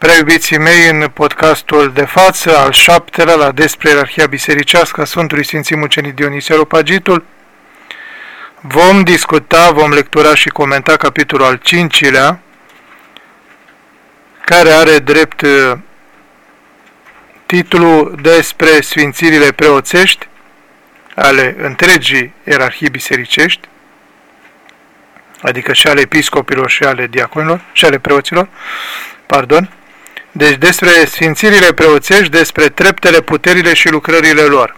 Prea mei, în podcastul de față, al șaptelea, la despre ierarhia bisericească a Sfântului Sfinții Mucenii Dionisie Ropagitul, vom discuta, vom lectura și comenta capitolul al cincilea, care are drept uh, titlul despre sfințirile preoțești ale întregii ierarhii bisericești, adică și ale episcopilor și ale diaconilor și ale preoților, pardon, deci despre sfințirile preoțești, despre treptele, puterile și lucrările lor.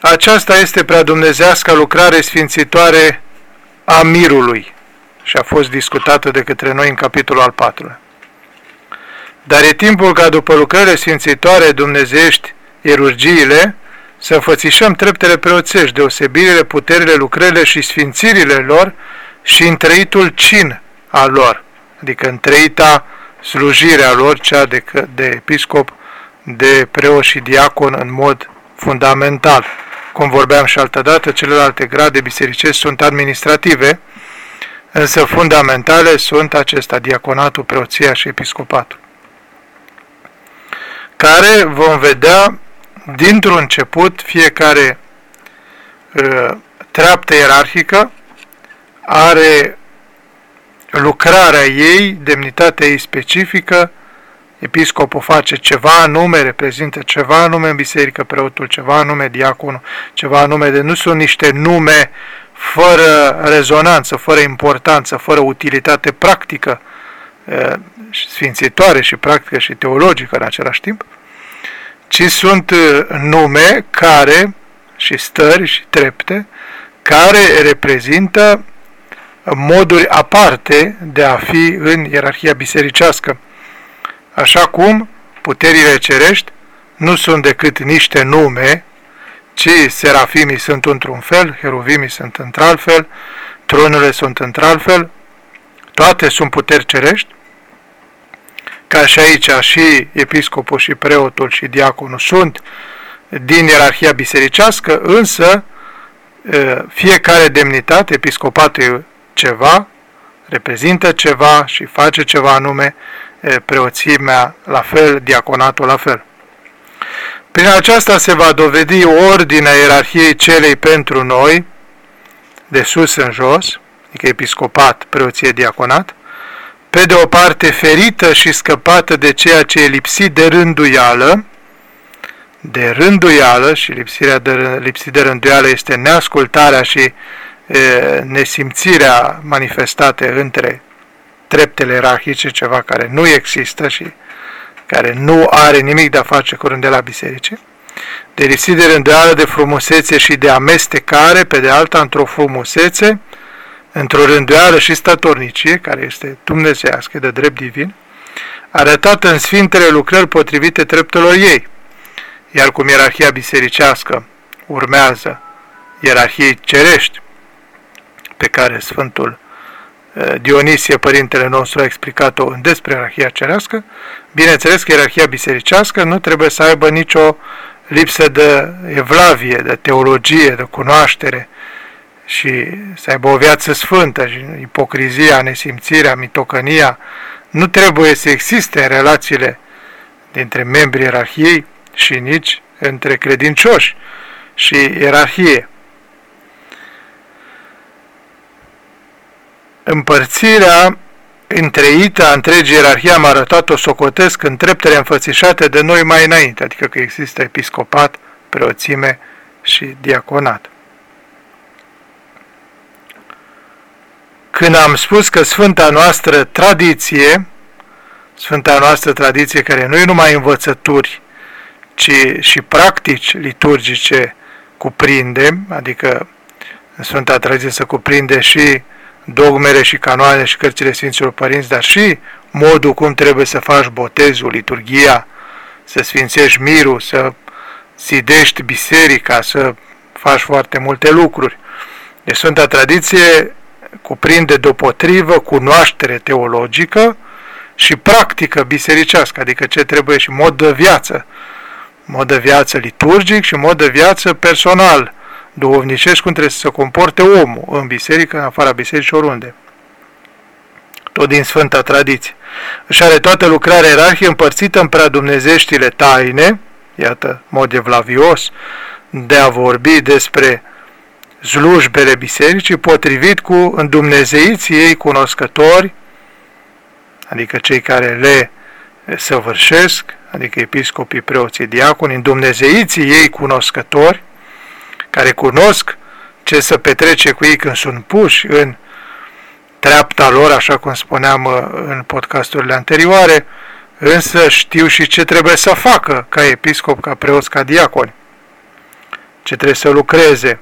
Aceasta este prea dumnezească lucrare sfințitoare a mirului și a fost discutată de către noi în capitolul al patrulea. Dar e timpul ca după lucrările sfințitoare dumnezeiești, erurgiile, să înfățișăm treptele preoțești, deosebirile, puterile, lucrările și sfințirile lor și întreitul cin al lor, adică întreita slujirea lor, cea de, de episcop, de preot și diacon în mod fundamental. Cum vorbeam și altădată, celelalte grade bisericești sunt administrative, însă fundamentale sunt acesta, diaconatul, preoția și episcopatul, care vom vedea dintr-un început fiecare uh, treaptă ierarhică are lucrarea ei, demnitatea ei specifică, episcopul face ceva anume, reprezintă ceva anume în biserică, preotul ceva anume, diaconul ceva anume, de nu sunt niște nume fără rezonanță, fără importanță, fără utilitate practică, sfințitoare și practică și teologică în același timp, ci sunt nume care, și stări și trepte, care reprezintă moduri aparte de a fi în ierarhia bisericească, așa cum puterile cerești nu sunt decât niște nume, ci serafimii sunt într-un fel, heruvimii sunt într-alt fel, tronurile sunt într-alt fel, toate sunt puteri cerești, ca și aici și episcopul și preotul și diaconul sunt din ierarhia bisericească, însă fiecare demnitate, episcopatul ceva, reprezintă ceva și face ceva anume, preoțimea la fel, diaconatul la fel. Prin aceasta se va dovedi ordinea ierarhiei celei pentru noi, de sus în jos, adică episcopat, preoție, diaconat, pe de o parte ferită și scăpată de ceea ce e lipsit de rânduială, de rânduială și lipsirea de, lipsit de rânduială este neascultarea și nesimțirea manifestate între treptele ierarhice, ceva care nu există și care nu are nimic de a face cu rândela bisericii, de lipsit de rânduială, de frumusețe și de amestecare, pe de alta într-o frumusețe, într-o rânduială și statornicie, care este dumnezească, de drept divin, arătată în sfintele lucrări potrivite treptelor ei, iar cum ierarhia bisericească urmează ierarhiei cerești, pe care Sfântul eh, Dionisie, părintele nostru, a explicat-o în despre ierarhia cerească, bineînțeles că ierarhia bisericească nu trebuie să aibă nicio lipsă de evlavie, de teologie, de cunoaștere și să aibă o viață sfântă și ipocrizia, nesimțirea, mitocănia, nu trebuie să existe în relațiile dintre membrii ierarhiei și nici între credincioși și ierarhie. Împărțirea întreită a întregii ierarhie am arătat-o socotesc în treptele înfățișate de noi mai înainte, adică că există episcopat, preoțime și diaconat. Când am spus că Sfânta noastră tradiție, Sfânta noastră tradiție care nu e numai învățături, ci și practici liturgice cuprinde, adică în Sfânta tradiție să cuprinde și dogmele și canoane și cărțile Sfinților Părinți, dar și modul cum trebuie să faci botezul, liturgia, să sfințești mirul, să zidești biserica, să faci foarte multe lucruri. Deci Sfânta Tradiție cuprinde deopotrivă cunoaștere teologică și practică bisericească, adică ce trebuie și mod de viață, mod de viață liturgic și mod de viață personal, duhovnicesc cum trebuie să se comporte omul în biserică, în afara bisericii, oriunde. tot din Sfânta Tradiție. Își are toată lucrarea ierarhie împărțită în prea dumnezeștile taine, iată, mod evlavios, de a vorbi despre slujbele bisericii, potrivit cu îndumnezeiții ei cunoscători, adică cei care le săvârșesc, adică episcopii, preoții, diaconi, îndumnezeiții ei cunoscători, care cunosc ce să petrece cu ei când sunt puși în treapta lor, așa cum spuneam uh, în podcasturile anterioare, însă știu și ce trebuie să facă ca episcop, ca preoți, ca diaconi, ce trebuie să lucreze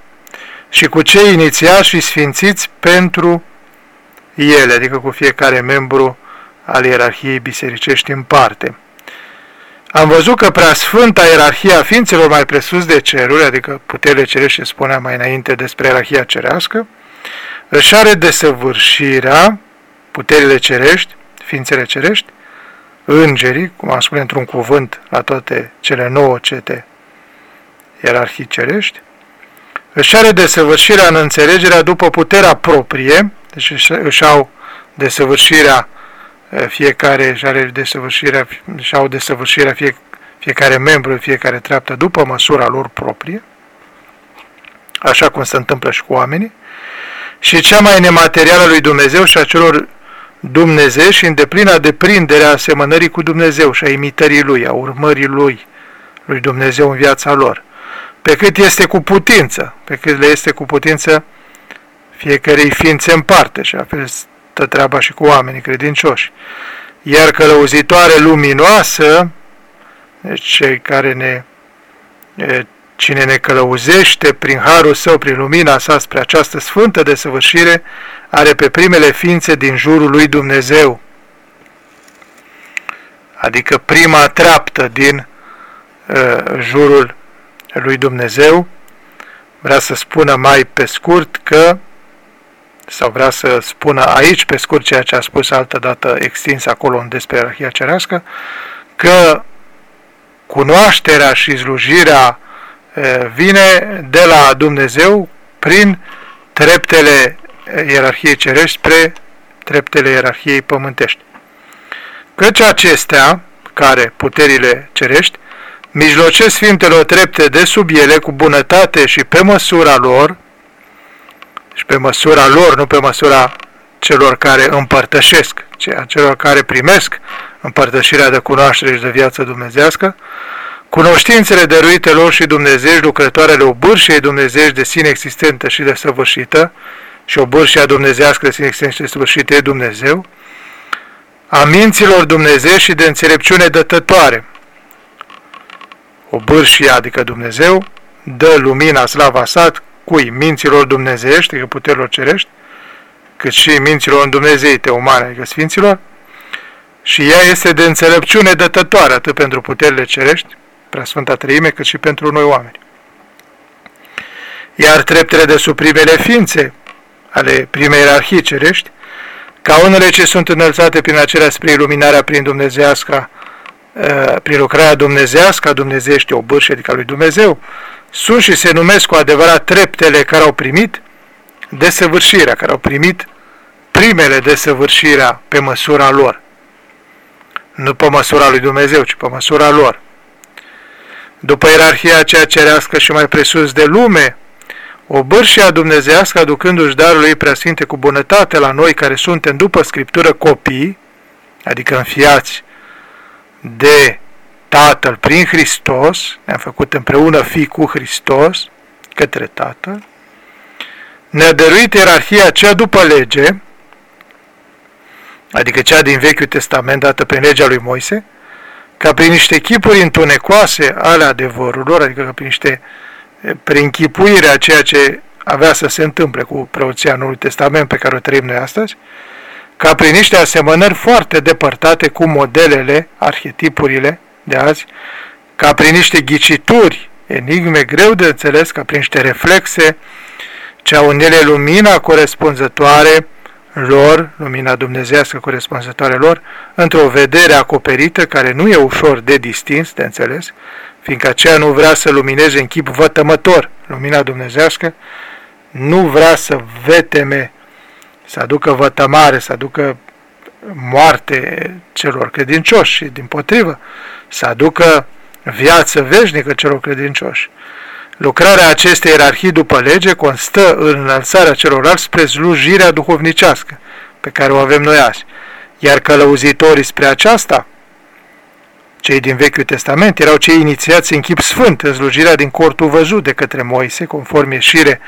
și cu cei inițiați și sfințiți pentru ele, adică cu fiecare membru al ierarhiei bisericești în parte. Am văzut că prea sfânta ierarhia ființelor mai presus de ceruri, adică puterile cerești, spuneam mai înainte despre ierarhia cerească, își are desăvârșirea, puterile cerești, ființele cerești, îngerii, cum am spune într-un cuvânt la toate cele nouă cete ierarhii cerești, își are desăvârșirea în înțelegerea după puterea proprie, deci își au desăvârșirea fiecare își are desăvârșirea, își au desăvârșirea fie, fiecare membru, fiecare treaptă după măsura lor proprie, așa cum se întâmplă și cu oamenii, și cea mai nematerială lui Dumnezeu și a celor Dumnezeu și în deplină deprindere a asemănării cu Dumnezeu și a imitării Lui, a urmării Lui, lui Dumnezeu în viața lor. Pe cât este cu putință, pe cât le este cu putință fiecarei ființe în parte și a fel stă treaba și cu oamenii credincioși. Iar călăuzitoare luminoasă, deci cei care ne, cine ne călăuzește prin harul său, prin lumina sa spre această sfântă desăvârșire, are pe primele ființe din jurul lui Dumnezeu. Adică prima treaptă din uh, jurul lui Dumnezeu, vrea să spună mai pe scurt că sau vrea să spună aici, pe scurt, ceea ce a spus altă dată extins acolo în despre ierarhia cerească, că cunoașterea și slujirea vine de la Dumnezeu prin treptele ierarhiei cerești spre treptele ierarhiei pământești. Căci acestea, care puterile cerești, mijlocesc Sfintelor trepte de sub ele cu bunătate și pe măsura lor, și pe măsura lor, nu pe măsura celor care împărtășesc, ci a celor care primesc împărtășirea de cunoaștere și de viață dumnezească, cunoștințele dăruite lor și Dumnezeu, lucrătoarele obârșiei Dumnezeu de sine existentă și de săvârșită, și obârșia dumnezească de sine existentă și de săvârșită e Dumnezeu, a minților Dumnezeu și de înțelepciune dătătoare. Obârșia, adică Dumnezeu, dă lumina slava sat cui? Minților dumnezeiești, adică puterilor cerești, cât și minților îndumnezeite umane, adică sfinților, și ea este de înțelepciune dătătoare atât pentru puterile cerești, prea Sfânta Treime, cât și pentru noi oameni. Iar treptele de suprimele ființe ale primei ierarhii cerești, ca unele ce sunt înălțate prin acelea spre iluminarea prin dumnezească, eh, prin lucrarea dumnezească a dumnezeiești obârșe, adică lui Dumnezeu, sunt și se numesc cu adevărat treptele care au primit desăvârșirea, care au primit primele desăvârșirea pe măsura lor. Nu pe măsura lui Dumnezeu, ci pe măsura lor. După ierarhia aceea cerească și mai presus de lume, o bârșia dumnezească aducându-și darul ei preasfinte cu bunătate la noi care suntem după Scriptură copii, adică înfiați de Tatăl prin Hristos, ne-am făcut împreună fi cu Hristos, către Tatăl, ne-a dăruit ierarhia cea după lege, adică cea din Vechiul Testament dată prin legea lui Moise, ca prin niște chipuri întunecoase ale adevărurilor, adică ca prin niște prin chipuirea ceea ce avea să se întâmple cu preoția Noului Testament pe care o trăim noi astăzi, ca prin niște asemănări foarte depărtate cu modelele, arhetipurile de azi, ca prin niște ghicituri, enigme greu de înțeles, ca prin niște reflexe, ce au în ele lumina corespunzătoare lor, lumina dumnezească corespunzătoare lor, într-o vedere acoperită care nu e ușor de distins, de înțeles, fiindcă aceea nu vrea să lumineze în chip vătămător. Lumina dumnezească, nu vrea să veteme, să aducă vătămare, să aducă moarte celor credincioși și din potrivă să aducă viață veșnică celor credincioși. Lucrarea acestei ierarhii după lege constă în înălțarea celorlalți spre slujirea duhovnicească pe care o avem noi azi, iar călăuzitorii spre aceasta, cei din Vechiul Testament, erau cei inițiați în chip sfânt în slujirea din cortul văzut de către Moise, conform ieșire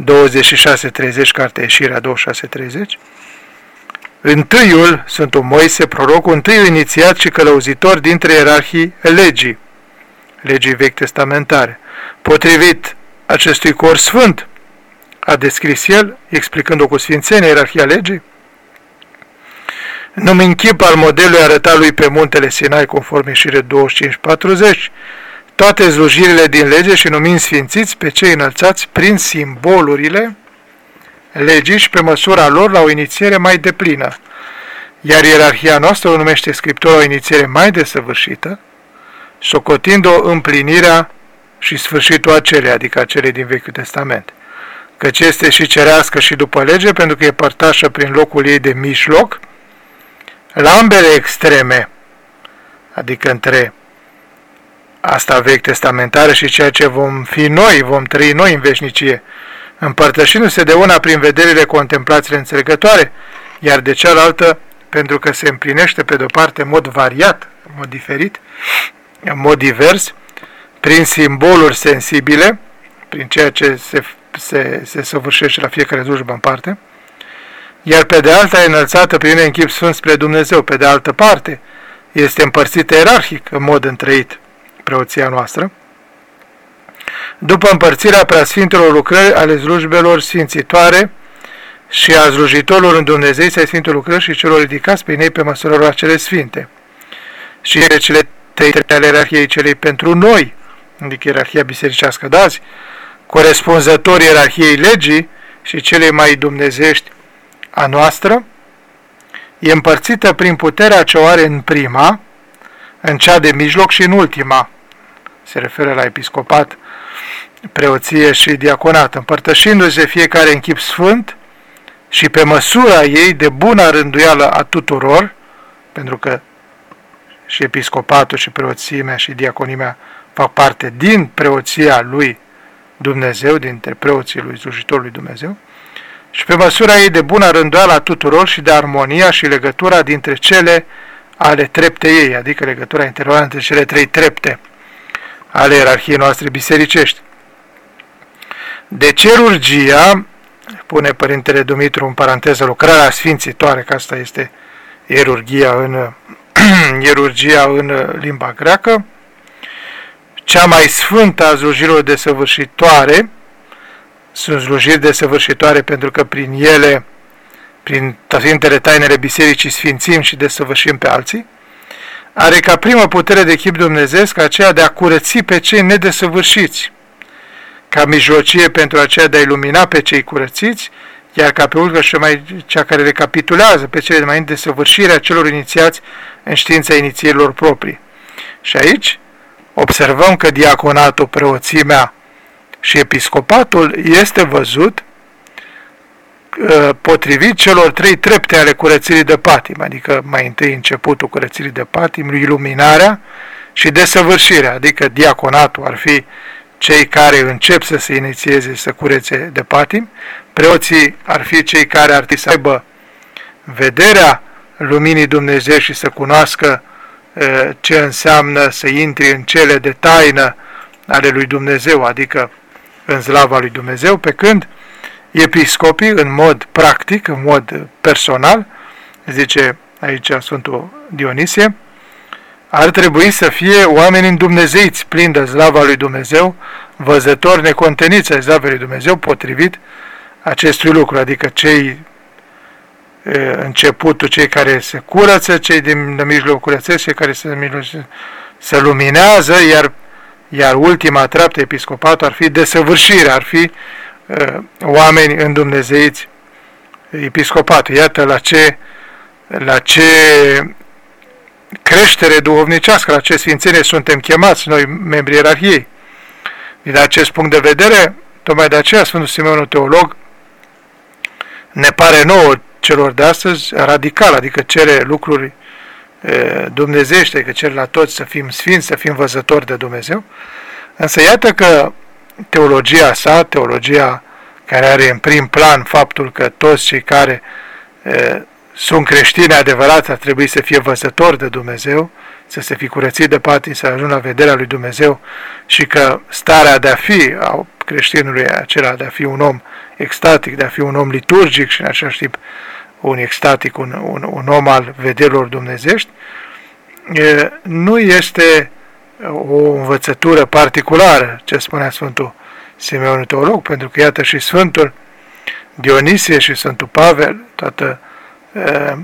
26.30, cartea ieșirea 26.30, Întâiul, Sfântul Moise, prorocul, întâiul inițiat și călăuzitor dintre ierarhii legii, legii vechi testamentare. Potrivit acestui cor sfânt, a descris el, explicând-o cu sfințenie, ierarhia legii, nu închip al modelului arătat lui pe muntele Sinai, conform ieșire 25-40, toate slujirile din lege și numind sfințiți pe cei înălțați prin simbolurile legii și pe măsura lor la o inițiere mai deplină, iar ierarhia noastră o numește Scriptura o inițiere mai desăvârșită, socotind-o împlinirea și sfârșitul acelei, adică acelei din Vechiul Testament, căci este și cerească și după lege, pentru că e părtașă prin locul ei de mijloc, la ambele extreme, adică între asta vechi testamentare și ceea ce vom fi noi, vom trăi noi în veșnicie, împărtășindu-se de una prin vederile contemplațiile înțelegătoare, iar de cealaltă pentru că se împlinește pe de-o parte în mod variat, în mod diferit, în mod divers, prin simboluri sensibile, prin ceea ce se, se, se săvârșește la fiecare slujbă în parte, iar pe de alta e înălțată prin în chip sfânt spre Dumnezeu. Pe de altă parte, este împărțită ierarhic în mod întreit preoția noastră, după împărțirea preasfintelor lucrări ale slujbelor sfințitoare și a slujitorilor în Dumnezei să Sfântul lucrări și celor ridicați prin ei pe măsură lor acele sfinte. Și cele trei ale ierarhiei celei pentru noi, adică ierarhia bisericească de azi, corespunzător ierarhiei legii și celei mai dumnezești a noastră, e împărțită prin puterea ce o are în prima, în cea de mijloc și în ultima. Se referă la episcopat, preoție și diaconat, împărtășindu-se fiecare în chip sfânt și pe măsura ei de bună rânduială a tuturor, pentru că și episcopatul și preoțimea și diaconimea fac parte din preoția lui Dumnezeu, dintre preoții lui slujitorului Dumnezeu, și pe măsura ei de bună rânduială a tuturor și de armonia și legătura dintre cele ale trepte ei, adică legătura interioară între cele trei trepte ale ierarhiei noastre bisericești. De cerurgia, pune Părintele Dumitru în paranteză lucrarea sfințitoare, că asta este ierurgia în, ierurgia în limba greacă, cea mai sfântă a slujirilor desăvârșitoare, sunt slujiri desăvârșitoare pentru că prin ele, prin Sfintele Tainele Bisericii, sfințim și desăvârșim pe alții, are ca primă putere de chip dumnezeesc aceea de a curăți pe cei nedesăvârșiți, ca mijlocie pentru aceea de a ilumina pe cei curățiți, iar ca pe urmă și mai cea care recapitulează pe cele de mai desăvârșirea celor inițiați în știința inițierilor proprii. Și aici observăm că diaconatul, preoțimea și episcopatul este văzut uh, potrivit celor trei trepte ale curățirii de patim, adică mai întâi începutul curățirii de patim, iluminarea și desăvârșirea, adică diaconatul ar fi cei care încep să se inițieze să curețe de patim, preoții ar fi cei care ar trebui să aibă vederea luminii Dumnezeu și să cunoască uh, ce înseamnă să intri în cele de taină ale lui Dumnezeu, adică în slava lui Dumnezeu, pe când episcopii, în mod practic, în mod personal, zice aici Sfântul Dionisie, ar trebui să fie oameni îndumnezeiți, plini de slava lui Dumnezeu, văzători neconteniți ai slavei lui Dumnezeu, potrivit acestui lucru, adică cei începutul, cei care se curăță, cei din mijlocul curățesc, cei care se, se luminează, iar iar ultima treaptă episcopat ar fi desăvârșirea, ar fi uh, oameni îndumnezeiți episcopatul. Iată la ce, la ce creștere duhovnicească, la ce sfințenie suntem chemați noi, membrii ierarhiei. Din acest punct de vedere, tocmai de aceea Sfântul Simeonul Teolog ne pare nouă celor de astăzi radical, adică cere lucruri dumnezește, că cer la toți să fim sfinți, să fim văzători de Dumnezeu. Însă iată că teologia sa, teologia care are în prim plan faptul că toți cei care e, sunt creștini adevărați ar trebui să fie văzători de Dumnezeu, să se fi curățit de patim, să ajungă la vederea lui Dumnezeu și că starea de a fi a creștinului acela de a fi un om extatic, de a fi un om liturgic și în același timp un extatic, un, un, un om al vederilor dumnezești, nu este o învățătură particulară, ce spunea Sfântul Simeon Teolog, pentru că iată și Sfântul Dionisie și Sfântul Pavel, toată e,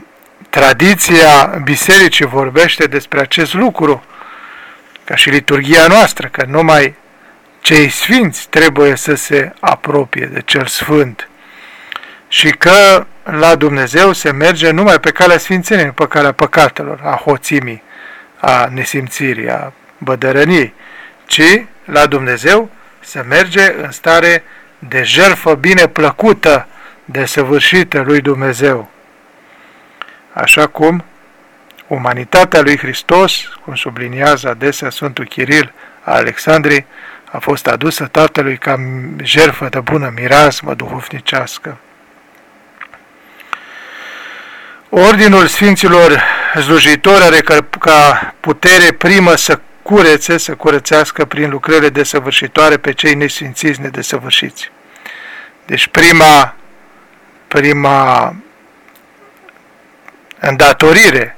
tradiția bisericii vorbește despre acest lucru, ca și liturgia noastră, că numai cei sfinți trebuie să se apropie de cel sfânt. Și că la Dumnezeu se merge numai pe calea sfințeniei, nu pe calea păcatelor, a hoțimii, a nesimțirii, a bădărăniei, ci la Dumnezeu se merge în stare de jertfă bine plăcută, de săvârșită lui Dumnezeu. Așa cum umanitatea lui Hristos, cum subliniază adesea Sfântul Chiril a Alexandrii, a fost adusă Tatălui ca jertfă de bună mireasmă duhovnicească. Ordinul Sfinților slujitori are ca putere primă să curețe, să curățească prin lucrările desăvârșitoare pe cei nesfințiți, nedesăvârșiți. Deci prima, prima îndatorire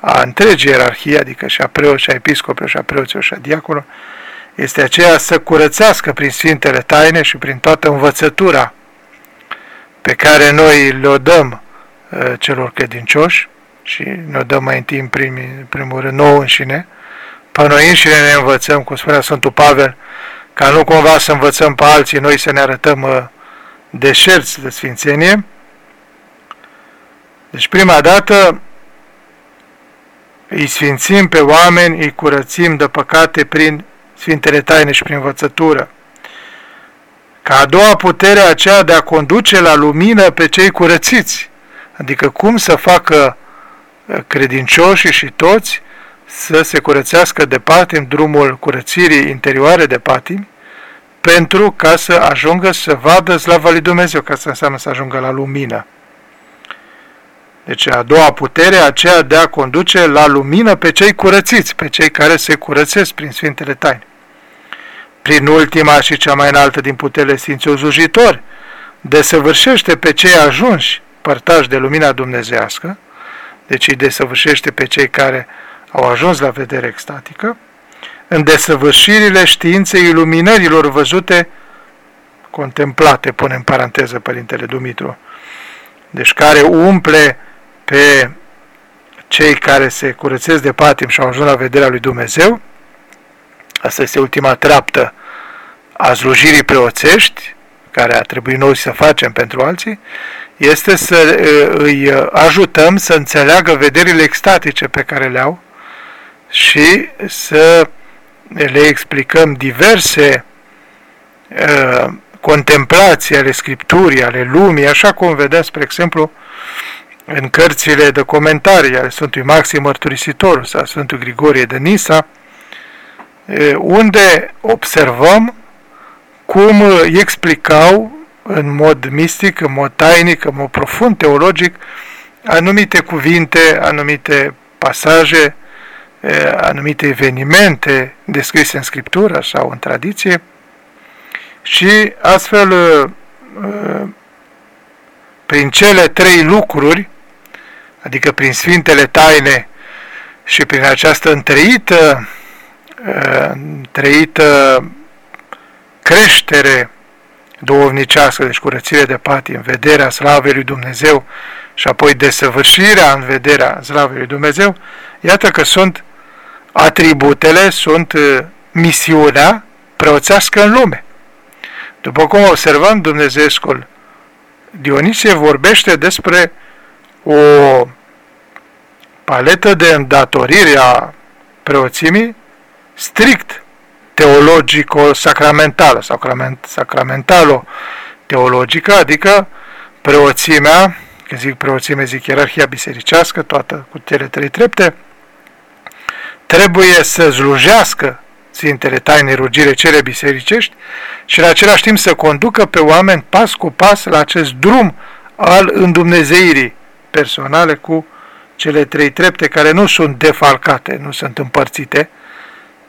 a întregii ierarhii, adică și a preoților, și a episcopilor, și a preoților, și a diaconilor, este aceea să curățească prin Sfintele Taine și prin toată învățătura pe care noi le dăm uh, celor credincioși și ne dăm mai întâi în primul, primul rând nouă înșine, pe noi înșine ne învățăm, cum spunea Sfântul Pavel, ca nu cumva să învățăm pe alții, noi să ne arătăm uh, deșerți de sfințenie. Deci prima dată îi sfințim pe oameni, îi curățim de păcate prin Sfintele Taine și prin învățătură. Ca a doua putere aceea de a conduce la lumină pe cei curățiți, adică cum să facă uh, credincioșii și toți să se curățească de patim drumul curățirii interioare de patim, pentru ca să ajungă să vadă slava lui Dumnezeu, ca să înseamnă să ajungă la lumină. Deci a doua putere, aceea de a conduce la lumină pe cei curățiți, pe cei care se curățesc prin Sfintele Taine. Prin ultima și cea mai înaltă din puterile Sfinților Zujitori, desăvârșește pe cei ajunși părtași de lumina dumnezească, deci îi desăvârșește pe cei care au ajuns la vedere extatică, în desăvârșirile științei iluminărilor văzute, contemplate, pune în paranteză Părintele Dumitru, deci care umple pe cei care se curățesc de patim și au ajuns la vederea lui Dumnezeu, asta este ultima treaptă a slujirii preoțești, care a trebuit noi să facem pentru alții, este să îi ajutăm să înțeleagă vederile extatice pe care le au și să le explicăm diverse uh, contemplații ale Scripturii, ale lumii, așa cum vedem, spre exemplu, în cărțile de comentarii ale Sfântului Maxim Mărturisitorul sau Sfântul Grigorie de Nisa, unde observăm cum explicau în mod mistic, în mod tainic, în mod profund teologic, anumite cuvinte, anumite pasaje anumite evenimente descrise în Scriptură sau în tradiție și astfel prin cele trei lucruri, adică prin Sfintele Taine și prin această întreită, întreită creștere duovnicească, deci curățire de în vederea slavei lui Dumnezeu și apoi desăvârșirea în vederea slavei lui Dumnezeu, iată că sunt atributele sunt uh, misiunea preoțească în lume. După cum observăm, Dumnezeescul Dionisie vorbește despre o paletă de îndatorire a preoțimii strict teologico-sacramentală, sacramentalo-teologică, adică preoțimea când zic preoțime, zic ierarhia bisericească, toată cu cele trei trepte, trebuie să slujească Sfintele Taine Rugire cele bisericești și în același timp să conducă pe oameni pas cu pas la acest drum al îndumnezeirii personale cu cele trei trepte care nu sunt defalcate, nu sunt împărțite,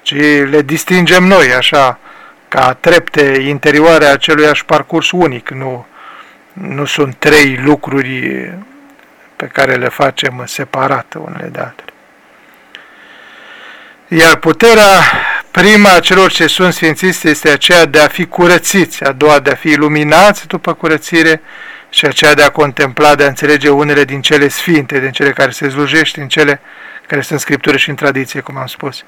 ci le distingem noi așa ca trepte interioare a aceluiași parcurs unic, nu, nu sunt trei lucruri pe care le facem separat unele de altele. Iar puterea prima a celor ce sunt sfințiți este aceea de a fi curățiți, a doua de a fi iluminați după curățire și aceea de a contempla, de a înțelege unele din cele sfinte, din cele care se slujește, din cele care sunt scriptură și în tradiție, cum am spus.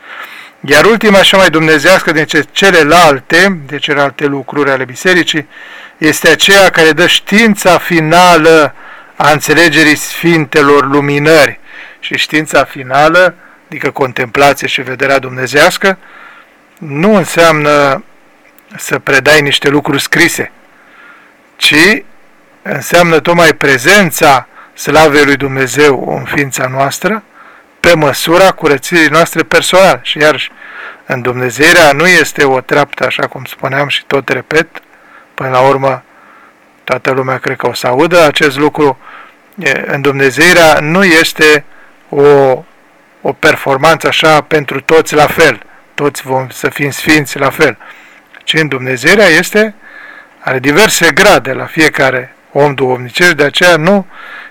Iar ultima, așa mai dumnezească din celelalte, de celelalte lucruri ale bisericii, este aceea care dă știința finală a înțelegerii sfintelor luminări. Și știința finală, adică contemplație și vederea dumnezească, nu înseamnă să predai niște lucruri scrise, ci înseamnă tocmai prezența slavei lui Dumnezeu în ființa noastră, pe măsura curățirii noastre personale. Și iarăși, în Dumnezeirea nu este o treaptă, așa cum spuneam și tot repet, până la urmă toată lumea cred că o să audă acest lucru, în Dumnezeirea nu este o, o performanță așa pentru toți la fel, toți vom să fim sfinți la fel, ci în Dumnezeirea este, are diverse grade la fiecare om duhovnicesc, de aceea nu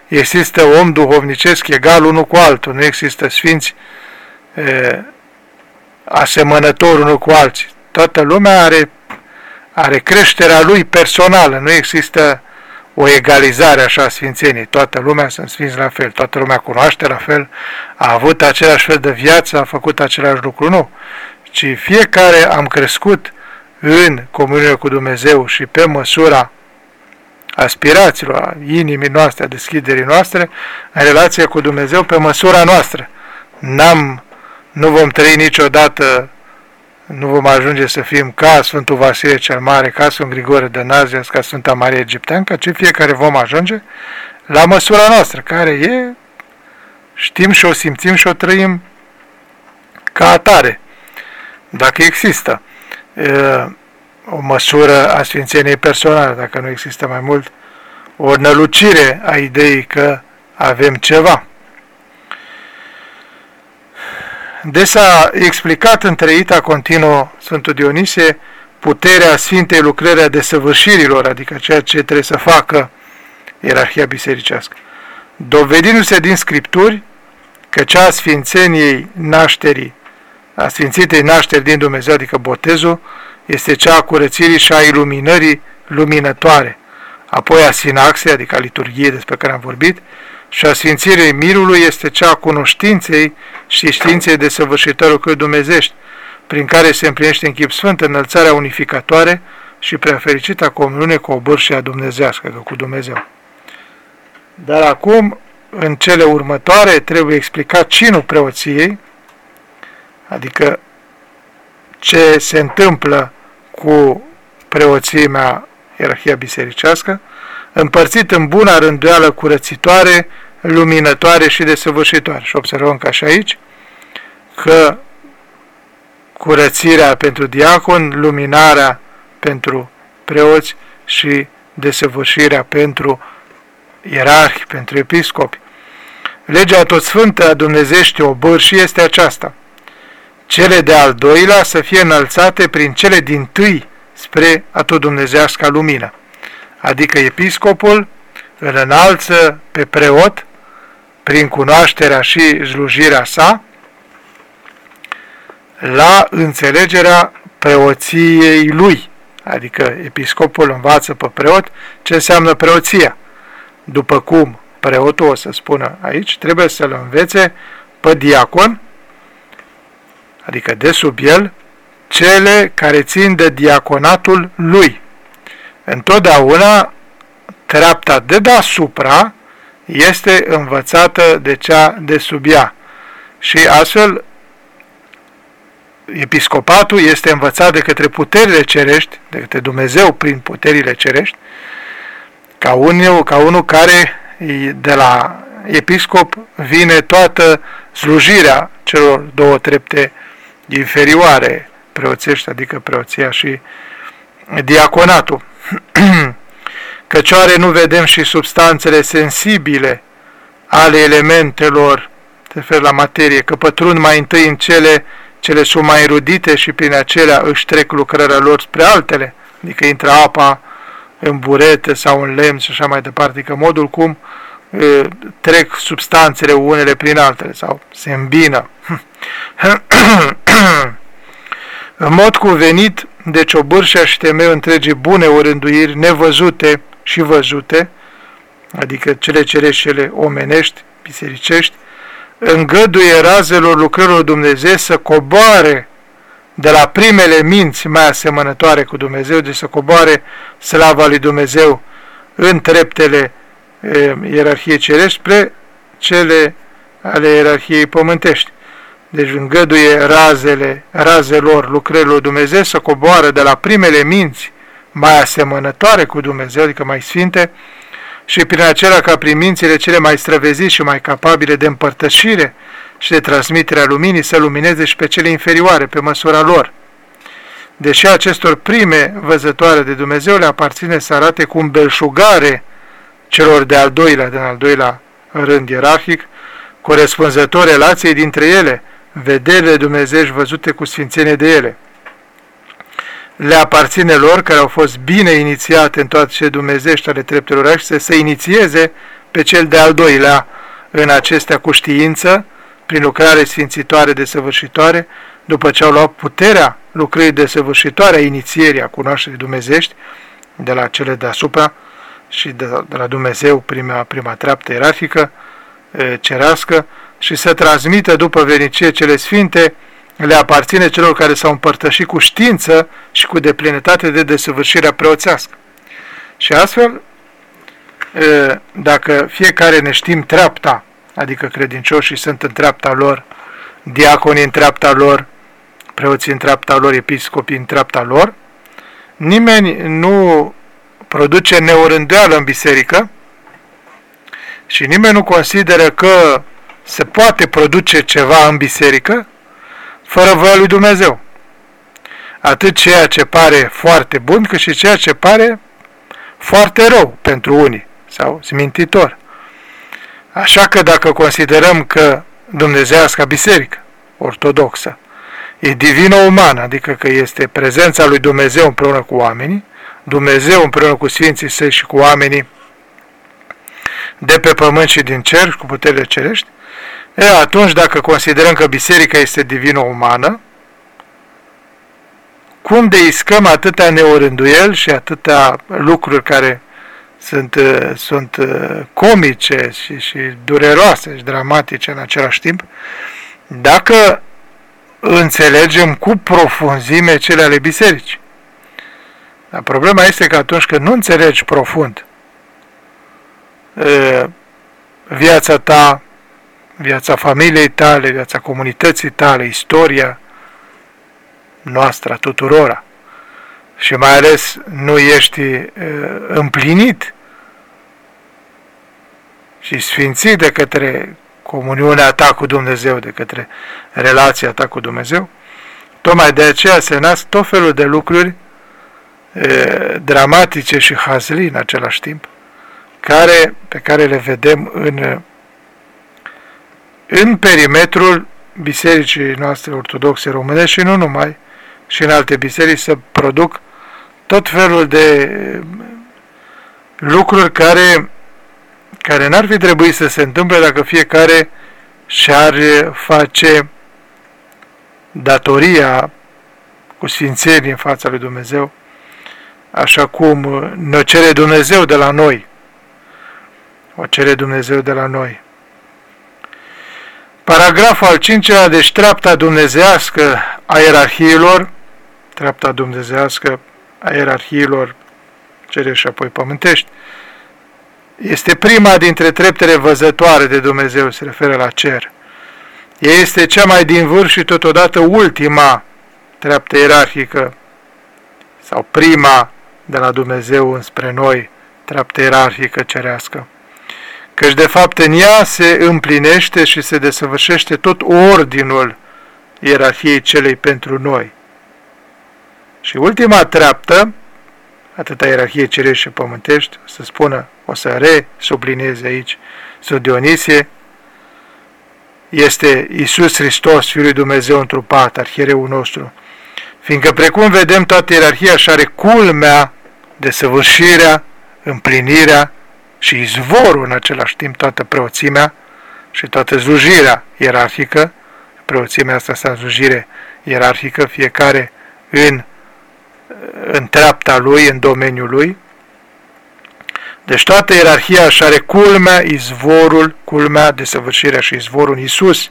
există om duhovnicesc egal unul cu altul, nu există sfinți e, asemănători unul cu alții. Toată lumea are, are creșterea lui personală, nu există o egalizare așa a sfințenii. Toată lumea sunt sfinți la fel, toată lumea cunoaște la fel, a avut același fel de viață, a făcut același lucru, nu. Ci fiecare am crescut în comunie cu Dumnezeu și pe măsura aspirațiilor, a inimii noastre, a deschiderii noastre, în relație cu Dumnezeu pe măsura noastră. N-am, nu vom trăi niciodată, nu vom ajunge să fim ca Sfântul Vasile cel Mare, ca Sfântul Grigore de Nazia, ca Sfânta Maria Egipteancă, ci fiecare vom ajunge la măsura noastră, care e, știm și o simțim și o trăim ca atare, dacă există o măsură a sfințeniei personale, dacă nu există mai mult, o nălucire a ideii că avem ceva. De s-a explicat în trăita continuă Sfântul Dionisie puterea Sfintei lucrări a desăvârșirilor, adică ceea ce trebuie să facă ierarhia bisericească. Dovedindu-se din Scripturi că cea a Sfințeniei nașterii, a Sfințitei nașteri din Dumnezeu, adică botezul, este cea a curățirii și a iluminării luminătoare, apoi a sinaxei, adică a liturgiei despre care am vorbit, și a sfințirii mirului este cea a cunoștinței și științei de săvârșitorul dumnezești, prin care se împlinește în chip sfânt înălțarea unificatoare și prea fericită comuniune cu o bârșie dumnezească, cu Dumnezeu. Dar acum, în cele următoare, trebuie explicat cinul preoției, adică ce se întâmplă cu preoțimea ierarhia bisericească, împărțit în buna rânduială curățitoare, luminătoare și desăvârșitoare. Și observăm că și aici, că curățirea pentru diacon, luminarea pentru preoți și desăvârșirea pentru ierarhi, pentru episcopi. Legea tot sfântă a Dumnezește obârșii este aceasta – cele de al doilea să fie înălțate prin cele din tâi spre tot dumnezească lumină. Adică episcopul îl înalță pe preot prin cunoașterea și slujirea sa la înțelegerea preoției lui. Adică episcopul învață pe preot ce înseamnă preoția. După cum preotul, o să spună aici, trebuie să-l învețe pe diacon adică de sub el, cele care țin de diaconatul lui. Întotdeauna treapta de deasupra este învățată de cea de sub ea și astfel episcopatul este învățat de către puterile cerești, de către Dumnezeu prin puterile cerești, ca unul, ca unul care de la episcop vine toată slujirea celor două trepte inferioare preoțești, adică preoția și diaconatul. Căcioare nu vedem și substanțele sensibile ale elementelor, se refer la materie, că pătrund mai întâi în cele cele sunt mai erudite și prin acelea își trec lucrarea lor spre altele, adică intră apa în burete sau în lemn și așa mai departe, că modul cum e, trec substanțele unele prin altele sau se îmbină. în mod cuvenit, deci o bârșă și temeiul întregii bune orânduiri nevăzute și văzute, adică cele cerești, cele omenești, bisericești, îngăduie razelor lucrărilor Dumnezeu să coboare de la primele minți mai asemănătoare cu Dumnezeu, deci să coboare slava lui Dumnezeu în treptele e, ierarhiei cerești spre cele ale ierarhiei pământești. Deci îngăduie razele, razelor lucrărilor Dumnezeu să coboare de la primele minți mai asemănătoare cu Dumnezeu, adică mai sfinte, și prin acela ca prin mințile cele mai străveziți și mai capabile de împărtășire și de transmiterea luminii să lumineze și pe cele inferioare, pe măsura lor. Deși acestor prime văzătoare de Dumnezeu le aparține să arate cu belșugare celor de al doilea, din al doilea rând ierarhic, corespunzător relației dintre ele, vederile dumnezești văzute cu sfințenie de ele. Le aparține lor, care au fost bine inițiate în toate cele dumnezești ale treptelor și să se inițieze pe cel de-al doilea în acestea cu știință, prin lucrare sfințitoare de săvârșitoare, după ce au luat puterea lucrării de săvârșitoare a inițierii, a cunoașterii dumnezești, de la cele deasupra și de, de la Dumnezeu, prima, prima treaptă ierarhică, cerească, și să transmită după venicie cele sfinte, le aparține celor care s-au împărtășit cu știință și cu deplinătate de desăvârșirea preoțească. Și astfel, dacă fiecare ne știm treapta, adică credincioșii sunt în treapta lor, diaconii în treapta lor, preoții în treapta lor, episcopii în treapta lor, nimeni nu produce neorândeală în biserică și nimeni nu consideră că se poate produce ceva în biserică fără voia lui Dumnezeu. Atât ceea ce pare foarte bun, cât și ceea ce pare foarte rău pentru unii sau smintitor. Așa că dacă considerăm că Dumnezeiasca biserică ortodoxă e divină-umană, adică că este prezența lui Dumnezeu împreună cu oamenii, Dumnezeu împreună cu Sfinții Săi și cu oamenii de pe pământ și din cer, cu puterile cerești, E, atunci, dacă considerăm că biserica este divină-umană, cum de iscăm atâtea neorânduieli și atâtea lucruri care sunt, uh, sunt uh, comice și, și dureroase și dramatice în același timp, dacă înțelegem cu profunzime cele ale bisericii. Dar problema este că atunci când nu înțelegi profund uh, viața ta viața familiei tale, viața comunității tale, istoria noastră, tuturora. Și mai ales nu ești uh, împlinit și sfințit de către comuniunea ta cu Dumnezeu, de către relația ta cu Dumnezeu, tocmai de aceea se nasc tot felul de lucruri e, dramatice și hazli în același timp, care, pe care le vedem în în perimetrul bisericii noastre ortodoxe române și nu numai, și în alte biserici să produc tot felul de lucruri care, care n-ar fi trebuit să se întâmple dacă fiecare și-ar face datoria cu sfințenie în fața lui Dumnezeu, așa cum ne cere Dumnezeu de la noi. O cere Dumnezeu de la noi. Paragraful al cincilea, deci treapta dumnezească a ierarhiilor, treapta dumnezească a ierarhiilor cere și apoi pământești, este prima dintre treptele văzătoare de Dumnezeu, se referă la cer. Ea este cea mai din vârf și totodată ultima treaptă ierarhică, sau prima de la Dumnezeu înspre noi, treaptă ierarhică cerească căci de fapt în ea se împlinește și se desăvârșește tot ordinul ierarhiei celei pentru noi. Și ultima treaptă, atâta ierarhie cerești și pământești, o să spună, o să re-sublineze aici, Sfântul Dionisie, este Isus Hristos, Fiul lui Dumnezeu întrupat, arhiereul nostru. Fiindcă precum vedem toată ierarhia și are culmea de săvârșirea, împlinirea și izvorul în același timp toată preoțimea și toată slujirea ierarhică, preoțimea asta asta slujire ierarhică, fiecare în, în treapta lui, în domeniul lui. Deci toată ierarhia așa are culmea, izvorul, culmea, desăvârșirea și izvorul în Isus.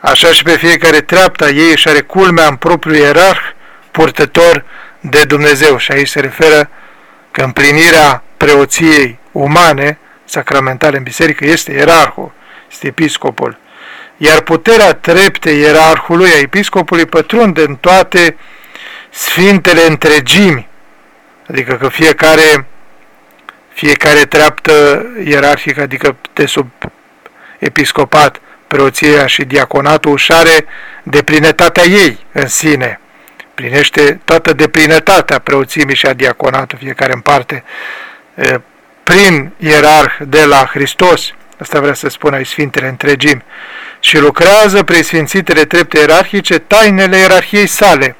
Așa și pe fiecare treapta ei își are culmea în propriul ierarh, purtător de Dumnezeu. Și aici se referă că împlinirea preoției umane, sacramentale în biserică, este ierarhul, este episcopul. Iar puterea trepte ierarhului, a episcopului, pătrunde în toate sfintele întregimi, adică că fiecare, fiecare treaptă ierarhică, adică de sub episcopat, preoția și diaconatul își are deplinătatea ei în sine. Plinește toată deplinătatea preoțimii și a diaconatului, fiecare în parte, prin ierarh de la Hristos, asta vrea să spună ai Sfintele întregimi, și lucrează prin Sfințitele trepte ierarhice tainele ierarhiei sale,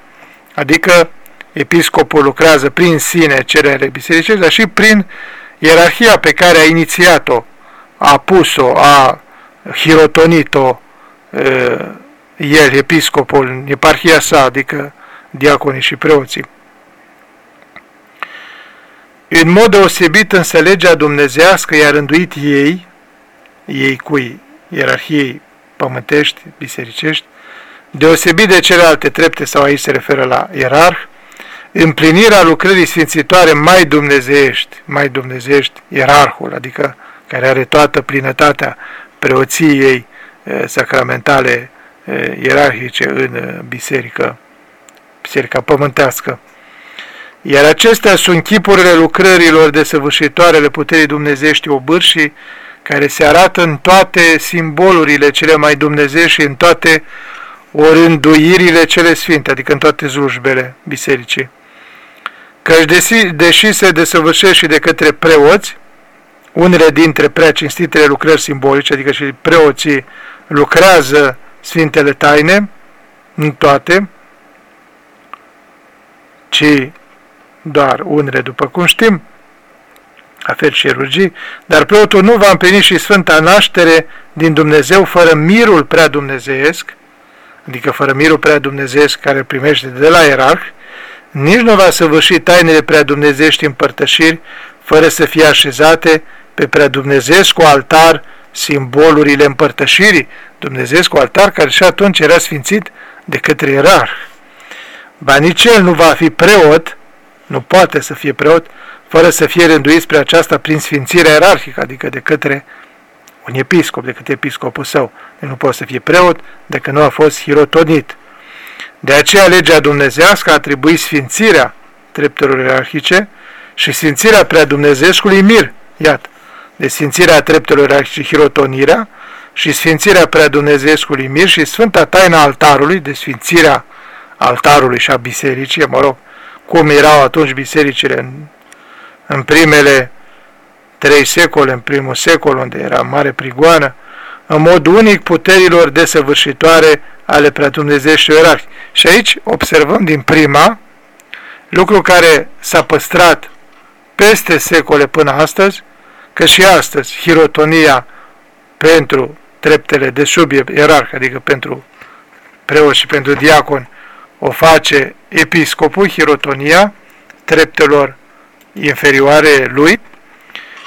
adică episcopul lucrează prin sine cerere bisericești, dar și prin ierarhia pe care a inițiat-o, a pus-o, a hirotonit-o el, episcopul, în eparhia sa, adică diaconii și preoții. În mod deosebit însă legea dumnezească i-a rânduit ei, ei cui, ierarhiei pământești, bisericești, deosebit de celelalte trepte sau aici se referă la ierarh, împlinirea lucrării sfințitoare mai dumnezeiești, mai dumnezeiești, ierarhul, adică care are toată plinătatea preoției sacramentale ierarhice în biserică, biserica pământească. Iar acestea sunt chipurile lucrărilor desăvârșitoarele puterii dumnezeiești obârșii, care se arată în toate simbolurile cele mai dumnezeiești și în toate orânduirile cele sfinte, adică în toate slujbele bisericii. Căci deși, deși se desăvârșește și de către preoți, unele dintre prea cinstitele lucrări simbolice, adică și preoții lucrează Sfintele Taine, în toate, ci doar unele, după cum știm, la fel și rugii, dar preotul nu va împlini și Sfânta Naștere din Dumnezeu fără mirul prea dumnezeiesc, adică fără mirul prea dumnezeiesc care primește de la ierarh, nici nu va săvârși tainele prea dumnezeiești împărtășiri fără să fie așezate pe prea dumnezeescu altar simbolurile împărtășirii, dumnezeescu altar care și atunci era sfințit de către ierarh. Ba nici el nu va fi preot, nu poate să fie preot, fără să fie rânduit spre aceasta prin sfințirea ierarhică, adică de către un episcop, de către episcopul său. Deci nu poate să fie preot dacă nu a fost hirotonit. De aceea legea dumnezească a atribuit sfințirea treptelor ierarhice și sfințirea prea dumnezeescului mir, iată, de sfințirea treptelor ierarhice hirotonirea și sfințirea prea dumnezeescului mir și sfânta taina altarului, de sfințirea altarului și a bisericii, mă rog, cum erau atunci bisericile în, în primele trei secole, în primul secol, unde era mare prigoană, în mod unic puterilor desăvârșitoare ale preadumnezești ierarhi. Și aici observăm din prima lucru care s-a păstrat peste secole până astăzi, că și astăzi hirotonia pentru treptele de sub ierarh, adică pentru preoți și pentru diaconi, o face episcopul, hirotonia, treptelor inferioare lui